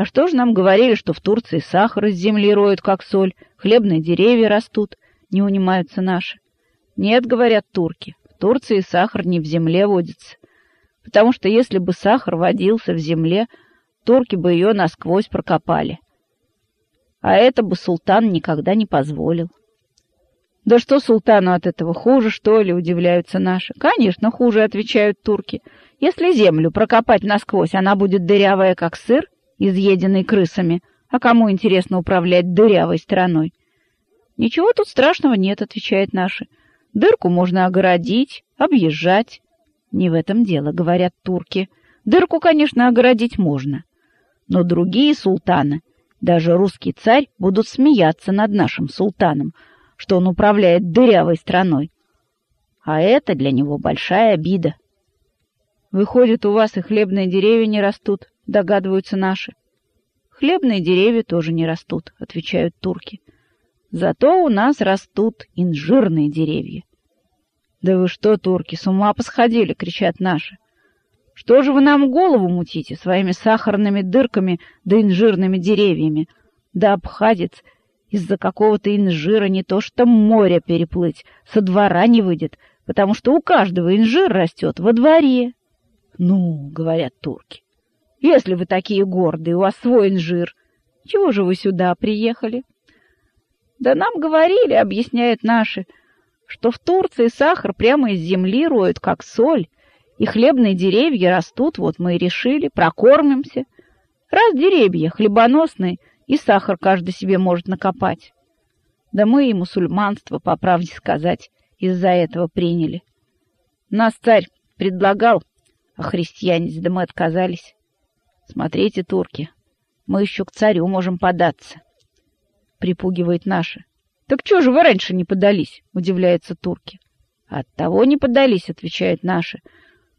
А что же нам говорили, что в Турции сахар из земли роют, как соль, хлебные деревья растут, не унимаются наши? Нет, говорят турки, в Турции сахар не в земле водится, потому что если бы сахар водился в земле, турки бы ее насквозь прокопали. А это бы султан никогда не позволил. Да что султану от этого хуже, что ли, удивляются наши. Конечно, хуже, отвечают турки. Если землю прокопать насквозь, она будет дырявая, как сыр, изъеденный крысами. А кому интересно управлять дырявой страной? Ничего тут страшного нет, отвечает наши. Дырку можно огородить, объезжать. Не в этом дело, говорят турки. Дырку, конечно, огородить можно. Но другие султаны, даже русский царь, будут смеяться над нашим султаном, что он управляет дырявой страной. А это для него большая обида. Выходит, у вас и хлебные деревья не растут, догадываются наши. Хлебные деревья тоже не растут, отвечают турки. Зато у нас растут инжирные деревья. Да вы что, турки, с ума посходили, кричат наши. Что же вы нам голову мутите своими сахарными дырками да инжирными деревьями? Да абхазец из-за какого-то инжира не то что море переплыть, со двора не выйдет, потому что у каждого инжир растет во дворе. Ну, говорят турки, если вы такие гордые, у вас свой инжир, чего же вы сюда приехали? Да нам говорили, объясняют наши, что в Турции сахар прямо из земли роют, как соль, и хлебные деревья растут, вот мы и решили, прокормимся. Раз деревья хлебоносные — и сахар каждый себе может накопать. Да мы и мусульманство, по правде сказать, из-за этого приняли. Нас царь предлагал, а христиане, да мы отказались. Смотрите, турки, мы еще к царю можем податься. Припугивает наши. Так что же вы раньше не подались? Удивляются турки. От того не подались, отвечают наши,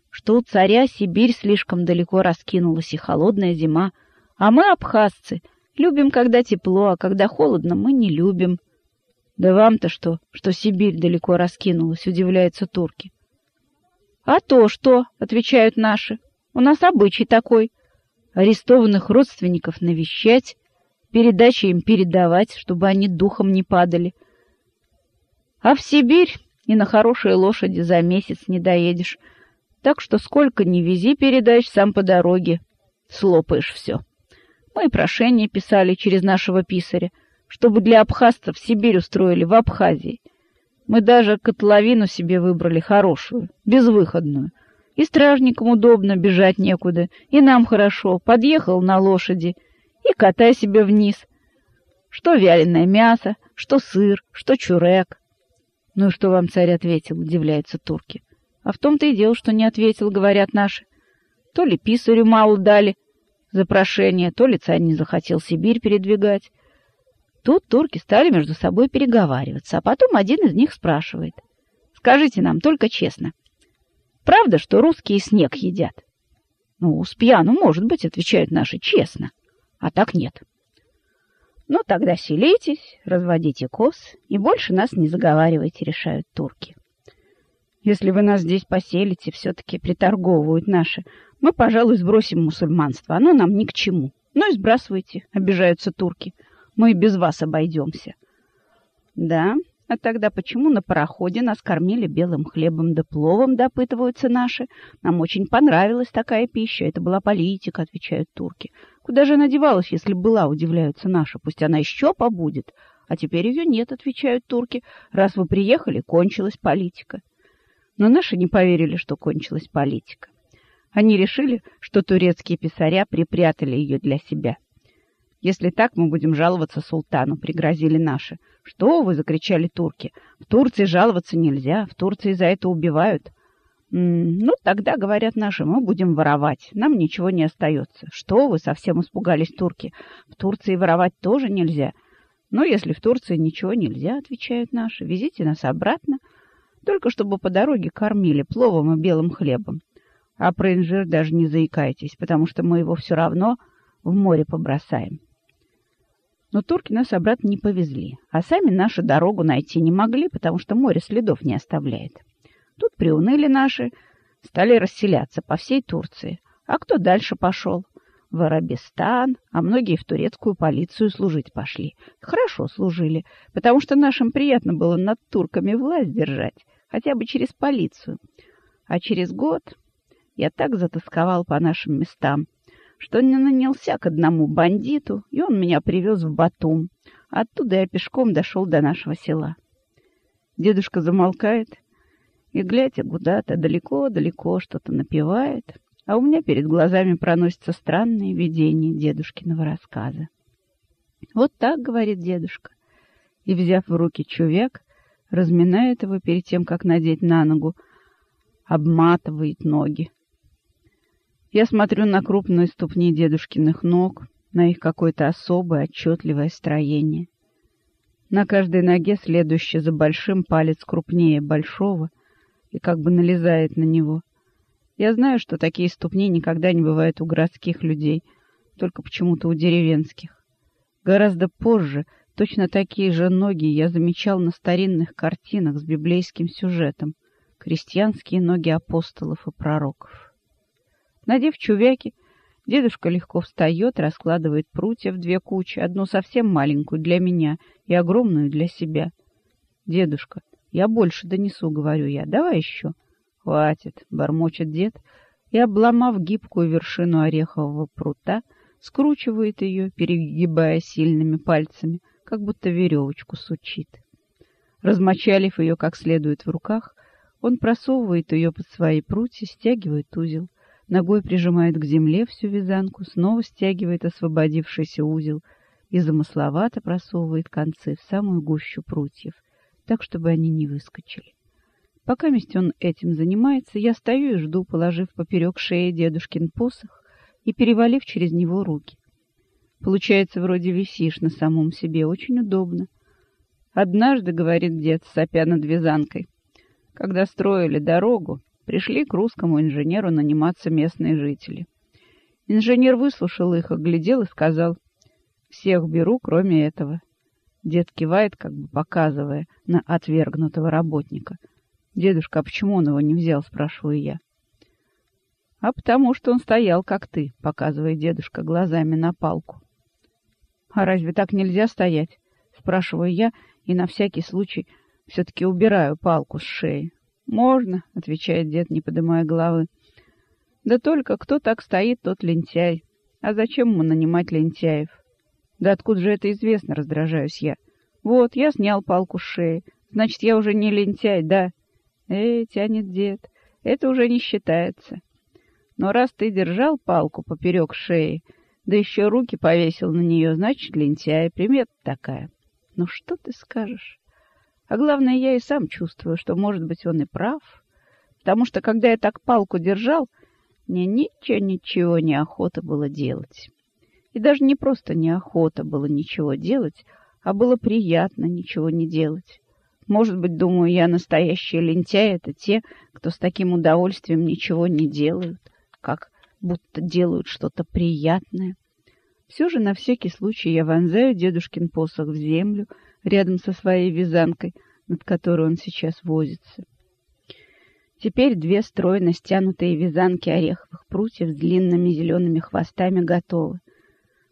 что у царя Сибирь слишком далеко раскинулась и холодная зима, а мы, абхазцы, Любим, когда тепло, а когда холодно, мы не любим. Да вам-то что, что Сибирь далеко раскинулась, удивляются турки. А то что, отвечают наши. У нас обычай такой. Арестованных родственников навещать, передачи им передавать, чтобы они духом не падали. А в Сибирь и на хорошей лошади за месяц не доедешь. Так что сколько ни вези передач, сам по дороге слопаешь все. Мы прошение писали через нашего писаря, чтобы для абхазцев Сибирь устроили в Абхазии. Мы даже котловину себе выбрали хорошую, безвыходную. И стражникам удобно, бежать некуда, и нам хорошо. Подъехал на лошади и катай себе вниз. Что вяленое мясо, что сыр, что чурек. Ну и что вам царь ответил, удивляются турки. А в том-то и дело, что не ответил, говорят наши. То ли писарю мало дали, за прошение, то ли царь не захотел Сибирь передвигать. Тут турки стали между собой переговариваться, а потом один из них спрашивает. «Скажите нам только честно, правда, что русские снег едят?» «Ну, с пьяну, может быть», — отвечают наши, — «честно, а так нет». «Ну, тогда селитесь, разводите коз и больше нас не заговаривайте», — решают турки. «Если вы нас здесь поселите, все-таки приторговывают наши, мы, пожалуй, сбросим мусульманство. Оно нам ни к чему. Ну и сбрасывайте, обижаются турки. Мы и без вас обойдемся. Да, а тогда почему на пароходе нас кормили белым хлебом да пловом, допытываются наши? Нам очень понравилась такая пища. Это была политика, отвечают турки. Куда же она девалась, если была, удивляются наши. Пусть она еще побудет. А теперь ее нет, отвечают турки. Раз вы приехали, кончилась политика. Но наши не поверили, что кончилась политика. Они решили, что турецкие писаря припрятали ее для себя. Если так, мы будем жаловаться султану, пригрозили наши. Что вы, закричали турки. В Турции жаловаться нельзя, в Турции за это убивают. Ну, тогда, говорят наши, мы будем воровать. Нам ничего не остается. Что вы, совсем испугались турки. В Турции воровать тоже нельзя. Но если в Турции ничего нельзя, отвечают наши, везите нас обратно, только чтобы по дороге кормили пловом и белым хлебом. А про инжир даже не заикайтесь, потому что мы его все равно в море побросаем. Но турки нас обратно не повезли, а сами нашу дорогу найти не могли, потому что море следов не оставляет. Тут приуныли наши, стали расселяться по всей Турции. А кто дальше пошел? в Арабистан, а многие в турецкую полицию служить пошли. Хорошо служили, потому что нашим приятно было над турками власть держать, хотя бы через полицию. А через год я так затасковал по нашим местам, что не нанялся к одному бандиту, и он меня привез в Батум. Оттуда я пешком дошел до нашего села. Дедушка замолкает и, глядя куда-то далеко-далеко, что-то напевает, а у меня перед глазами проносятся странные видения дедушкиного рассказа. «Вот так», — говорит дедушка, и, взяв в руки чувяк, разминает его перед тем, как надеть на ногу, обматывает ноги. Я смотрю на крупные ступни дедушкиных ног, на их какое-то особое отчетливое строение. На каждой ноге следующий за большим палец крупнее большого и как бы налезает на него. Я знаю, что такие ступни никогда не бывают у городских людей, только почему-то у деревенских. Гораздо позже точно такие же ноги я замечал на старинных картинах с библейским сюжетом — крестьянские ноги апостолов и пророков. Надев чувяки, Дедушка легко встает, раскладывает прутья в две кучи, одну совсем маленькую для меня и огромную для себя. «Дедушка, я больше донесу», — говорю я, — «давай еще». «Хватит», — бормочет дед, и, обломав гибкую вершину орехового прута, скручивает ее, перегибая сильными пальцами, как будто веревочку сучит. Размочалив ее как следует в руках, он просовывает ее под свои прутья, стягивает узел — ногой прижимает к земле всю вязанку, снова стягивает освободившийся узел и замысловато просовывает концы в самую гущу прутьев, так, чтобы они не выскочили. Пока он этим занимается, я стою и жду, положив поперек шеи дедушкин посох и перевалив через него руки. Получается, вроде висишь на самом себе, очень удобно. Однажды, — говорит дед, сопя над вязанкой, — когда строили дорогу, Пришли к русскому инженеру наниматься местные жители. Инженер выслушал их, оглядел и сказал, «Всех беру, кроме этого». Дед кивает, как бы показывая на отвергнутого работника. «Дедушка, а почему он его не взял?» — спрашиваю я. «А потому что он стоял, как ты», — показывает дедушка глазами на палку. «А разве так нельзя стоять?» — спрашиваю я, и на всякий случай все-таки убираю палку с шеи. «Можно», — отвечает дед, не поднимая головы. «Да только кто так стоит, тот лентяй. А зачем ему нанимать лентяев?» «Да откуда же это известно?» — раздражаюсь я. «Вот, я снял палку с шеи. Значит, я уже не лентяй, да?» «Эй, тянет дед, это уже не считается. Но раз ты держал палку поперек шеи, да еще руки повесил на нее, значит, лентяй. Примета такая. Ну что ты скажешь?» А главное, я и сам чувствую, что, может быть, он и прав. Потому что, когда я так палку держал, мне ничего-ничего неохота было делать. И даже не просто неохота было ничего делать, а было приятно ничего не делать. Может быть, думаю, я настоящие лентяи — это те, кто с таким удовольствием ничего не делают, как будто делают что-то приятное. Все же на всякий случай я вонзаю дедушкин посох в землю — рядом со своей вязанкой, над которой он сейчас возится. Теперь две стройно стянутые вязанки ореховых прутьев с длинными зелеными хвостами готовы.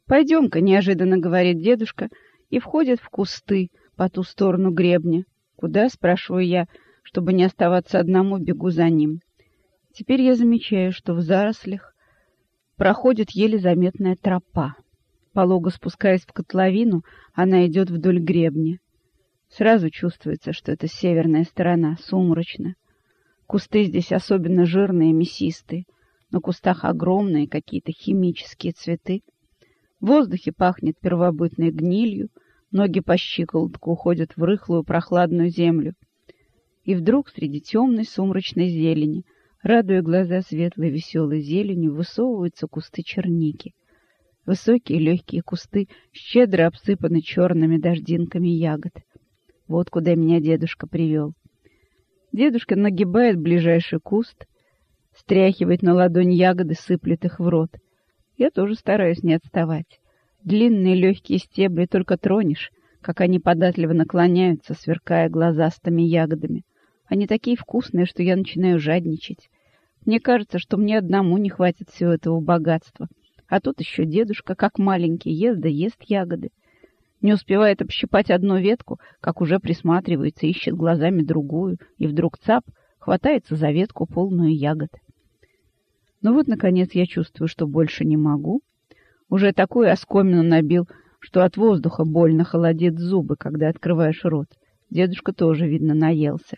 «Пойдем-ка», — неожиданно говорит дедушка, и входит в кусты по ту сторону гребня. «Куда?» — спрашиваю я, чтобы не оставаться одному, бегу за ним. Теперь я замечаю, что в зарослях проходит еле заметная тропа. Полого спускаясь в котловину, она идет вдоль гребня. Сразу чувствуется, что это северная сторона, сумрачно. Кусты здесь особенно жирные, мясистые. На кустах огромные какие-то химические цветы. В воздухе пахнет первобытной гнилью, ноги по щиколотку уходят в рыхлую прохладную землю. И вдруг среди темной сумрачной зелени, радуя глаза светлой веселой зеленью, высовываются кусты черники. Высокие легкие кусты щедро обсыпаны черными дождинками ягод. Вот куда меня дедушка привел. Дедушка нагибает ближайший куст, стряхивает на ладонь ягоды, сыплет их в рот. Я тоже стараюсь не отставать. Длинные легкие стебли только тронешь, как они податливо наклоняются, сверкая глазастыми ягодами. Они такие вкусные, что я начинаю жадничать. Мне кажется, что мне одному не хватит всего этого богатства — А тут еще дедушка, как маленький, ест да ест ягоды. Не успевает общипать одну ветку, как уже присматривается, ищет глазами другую, и вдруг цап хватается за ветку, полную ягод. Ну вот, наконец, я чувствую, что больше не могу. Уже такую оскомину набил, что от воздуха больно холодит зубы, когда открываешь рот. Дедушка тоже, видно, наелся.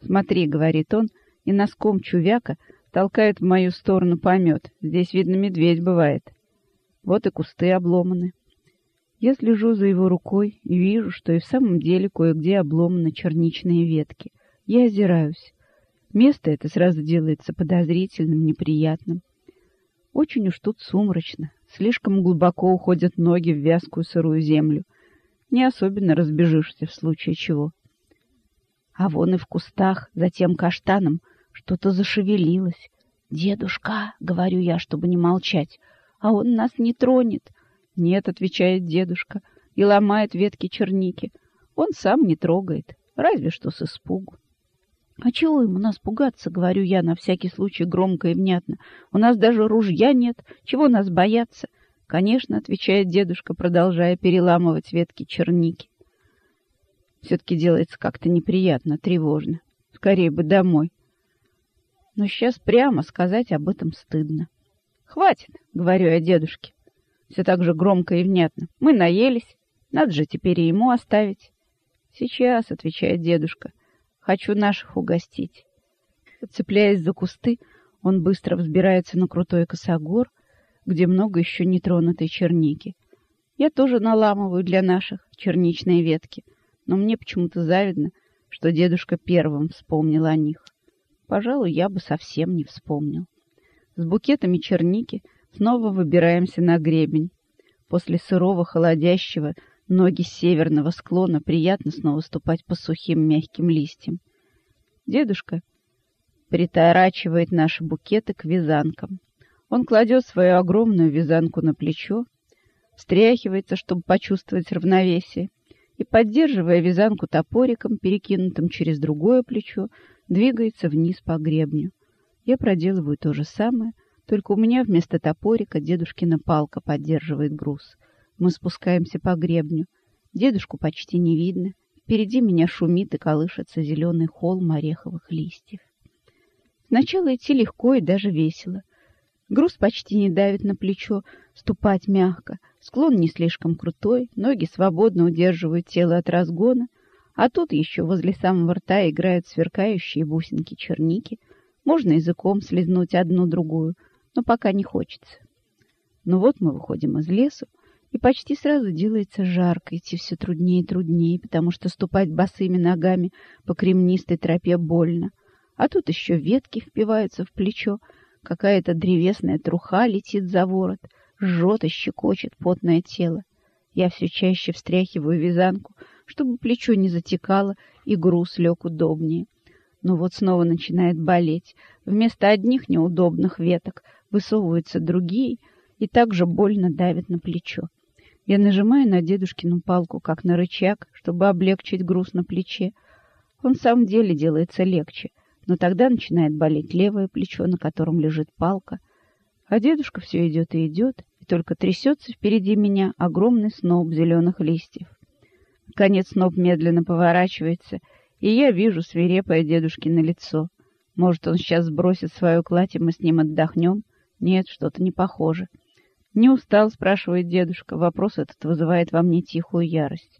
«Смотри», — говорит он, и носком чувяка толкает в мою сторону помет. Здесь, видно, медведь бывает. Вот и кусты обломаны. Я слежу за его рукой и вижу, что и в самом деле кое-где обломаны черничные ветки. Я озираюсь. Место это сразу делается подозрительным, неприятным. Очень уж тут сумрачно. Слишком глубоко уходят ноги в вязкую сырую землю. Не особенно разбежишься в случае чего. А вон и в кустах, за тем каштаном, что-то зашевелилось. «Дедушка!» — говорю я, чтобы не молчать. «А он нас не тронет!» «Нет», — отвечает дедушка, и ломает ветки черники. Он сам не трогает, разве что с испугу. «А чего ему нас пугаться?» — говорю я на всякий случай громко и внятно. «У нас даже ружья нет. Чего нас бояться?» «Конечно», — отвечает дедушка, продолжая переламывать ветки черники. Все-таки делается как-то неприятно, тревожно. Скорее бы домой. Но сейчас прямо сказать об этом стыдно. «Хватит», — говорю я дедушке. Все так же громко и внятно. «Мы наелись. Надо же теперь ему оставить». «Сейчас», — отвечает дедушка. «Хочу наших угостить». Цепляясь за кусты, он быстро взбирается на крутой косогор, где много еще нетронутой черники. Я тоже наламываю для наших черничные ветки, но мне почему-то завидно, что дедушка первым вспомнил о них. Пожалуй, я бы совсем не вспомнил. С букетами черники снова выбираемся на гребень. После сырого, холодящего, ноги северного склона приятно снова ступать по сухим мягким листьям. Дедушка приторачивает наши букеты к вязанкам. Он кладет свою огромную вязанку на плечо, встряхивается, чтобы почувствовать равновесие, и, поддерживая вязанку топориком, перекинутым через другое плечо, двигается вниз по гребню. Я проделываю то же самое, только у меня вместо топорика дедушкина палка поддерживает груз. Мы спускаемся по гребню. Дедушку почти не видно. Впереди меня шумит и колышется зеленый холм ореховых листьев. Сначала идти легко и даже весело. Груз почти не давит на плечо, ступать мягко. Склон не слишком крутой, ноги свободно удерживают тело от разгона, а тут еще возле самого рта играют сверкающие бусинки черники. Можно языком слезнуть одну-другую, но пока не хочется. Но вот мы выходим из лесу, и почти сразу делается жарко, идти все труднее и труднее, потому что ступать босыми ногами по кремнистой тропе больно. А тут еще ветки впиваются в плечо, какая-то древесная труха летит за ворот, жжет и щекочет потное тело. Я все чаще встряхиваю вязанку, чтобы плечо не затекало и груз лег удобнее. Но вот снова начинает болеть. Вместо одних неудобных веток высовываются другие и также больно давят на плечо. Я нажимаю на дедушкину палку, как на рычаг, чтобы облегчить груз на плече. Он в самом деле делается легче, но тогда начинает болеть левое плечо, на котором лежит палка. А дедушка все идет и идет, и только трясется впереди меня огромный сноп зеленых листьев. Конец сноп медленно поворачивается, и я вижу свирепое дедушкино лицо. Может, он сейчас сбросит свою кладь, и мы с ним отдохнем? Нет, что-то не похоже. Не устал, спрашивает дедушка. Вопрос этот вызывает во мне тихую ярость.